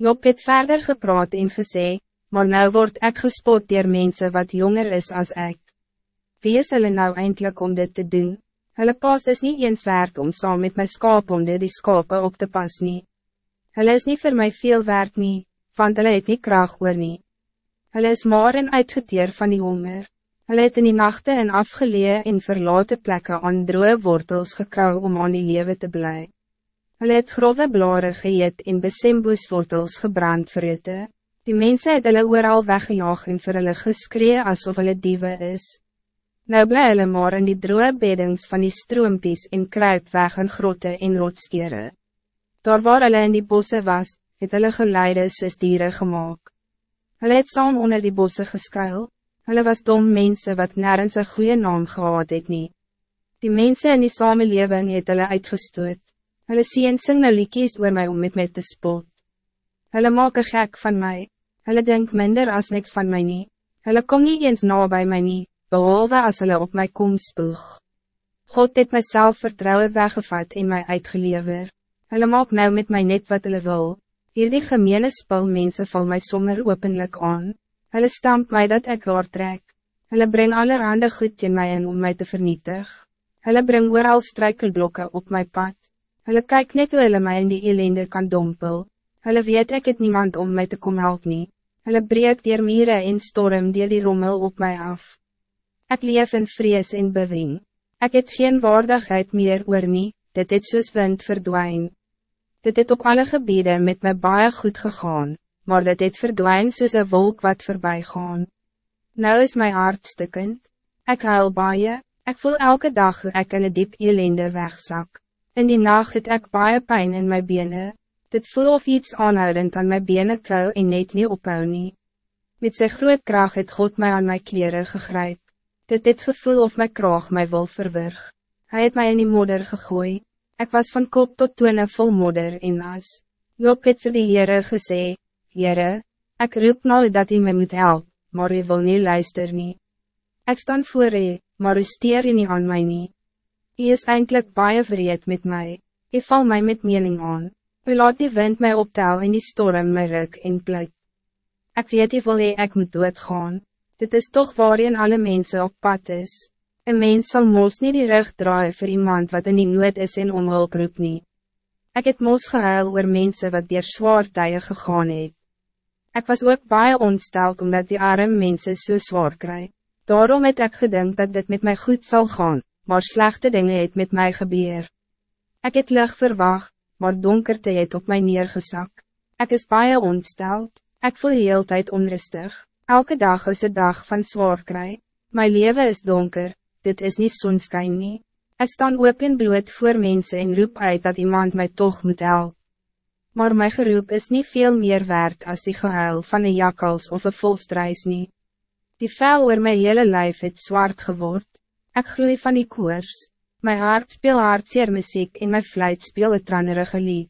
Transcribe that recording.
Job het verder gepraat en gesê, maar nou word ik gespot door mensen wat jonger is als ik. Wie is hulle nou eindelijk om dit te doen? Hulle pas is niet eens waard om saam met my skaaponde die skape op te pas nie. Hulle is niet voor mij veel waard nie, want hulle het nie kraag oor nie. Hulle is maar en uitgeteer van die honger. Hulle het in die nachten en afgelee en verlaten plekken aan droge wortels gekou om aan die lewe te blijven. Hulle het grove blare geëet en besemboeswortels gebrand verete. Die mensen het hulle ooral weggejaag en vir hulle geskree asof hulle diewe is. Nou bly hulle maar in die droge beddings van die stroompies en kruip weg in grotte en rotskere. Daar waar hulle in die bosse was, het hulle geleide soos dieren gemaakt. Hulle het saam onder die bosse geskuil, hulle was dom mensen wat nergens een goede naam gehad het nie. Die mensen in die samenleving het hulle uitgestoot. Hulle sien sing nou liekies oor my om met my te spot. Hulle maak een gek van mij. Hulle denk minder als niks van mij nie. Hulle kom niet eens na bij mij nie, behalve as hulle op my kom spoeg. God het my selfvertrouwen weggevat en my uitgelever. Hulle maak nou met mij net wat hulle wil. Hierdie gemeene spul mense val my sommer openlijk aan. Hulle stamp mij dat ik raar trek. Hulle breng allerhande goed in mij in om mij te vernietig. Hulle bring ooral struikelblokken op mijn pad. Hulle kyk net hoe hulle my in die elende kan dompel. Hulle weet ek het niemand om mij te kom help nie. Hulle breek dier mire en storm dier die rommel op mij af. Ik leef in vrees en bewing. Ik het geen waardigheid meer oor nie, dit het soos wind verdwijn. Dit het op alle gebieden met my baie goed gegaan, maar dit het verdwijn soos een wolk wat voorbij gaan. Nou is mijn hart stikkend. Ik huil baie, ik voel elke dag hoe ik in een diep elende wegzak. In die nacht het ek baie pijn in mijn benen. Dit voel of iets aanhoudend aan mijn benen kou en net nie ophou nie. Met zijn groot kracht het God mij aan mijn kleren gegryp. Dit het gevoel of mijn kraag mij wil verwirg. Hij het mij in die modder gegooi. Ik was van kop tot toene vol modder en as. Job het vir die Heere gesê, Heere, ek roep nou dat hij mij moet help, maar u wil niet luister nie. Ek staan voor u, maar u steer u nie aan mij niet. U is eindelijk baie vreed met mij. U val mij met mening aan. U laat die wind mij optel en die storm mij ruk en pluk. Ik weet wil hee, ek moet doodgaan. Dit is toch waarin alle mensen op pad is. Een mens zal mos niet die rug draaien voor iemand wat in die nood is en onhulp roep nie. Ek het mos gehuil oor mense wat dier zwaar tye gegaan het. Ek was ook baie ontsteld omdat die arme mensen so zwaar kry. Daarom het ek gedink dat dit met mij goed zal gaan maar slechte dingen het met mij gebeur. Ik het licht verwacht, maar donkerte het op mij neergezak. Ik is baie ontsteld, ik voel heel tijd onrustig. Elke dag is een dag van zwaar kry. Mijn leven is donker, dit is niet zonskijn nie. Ik sta op in bloed voor mensen en roep uit dat iemand mij toch moet helpen. Maar mijn geroep is niet veel meer waard als die gehuil van een jakkals of een volstrijs niet. Die vel oor my hele lijf het zwart geword. Ik groei van die koers, mijn hart speel hartseer muziek en mijn fluit speel het trannerige lied.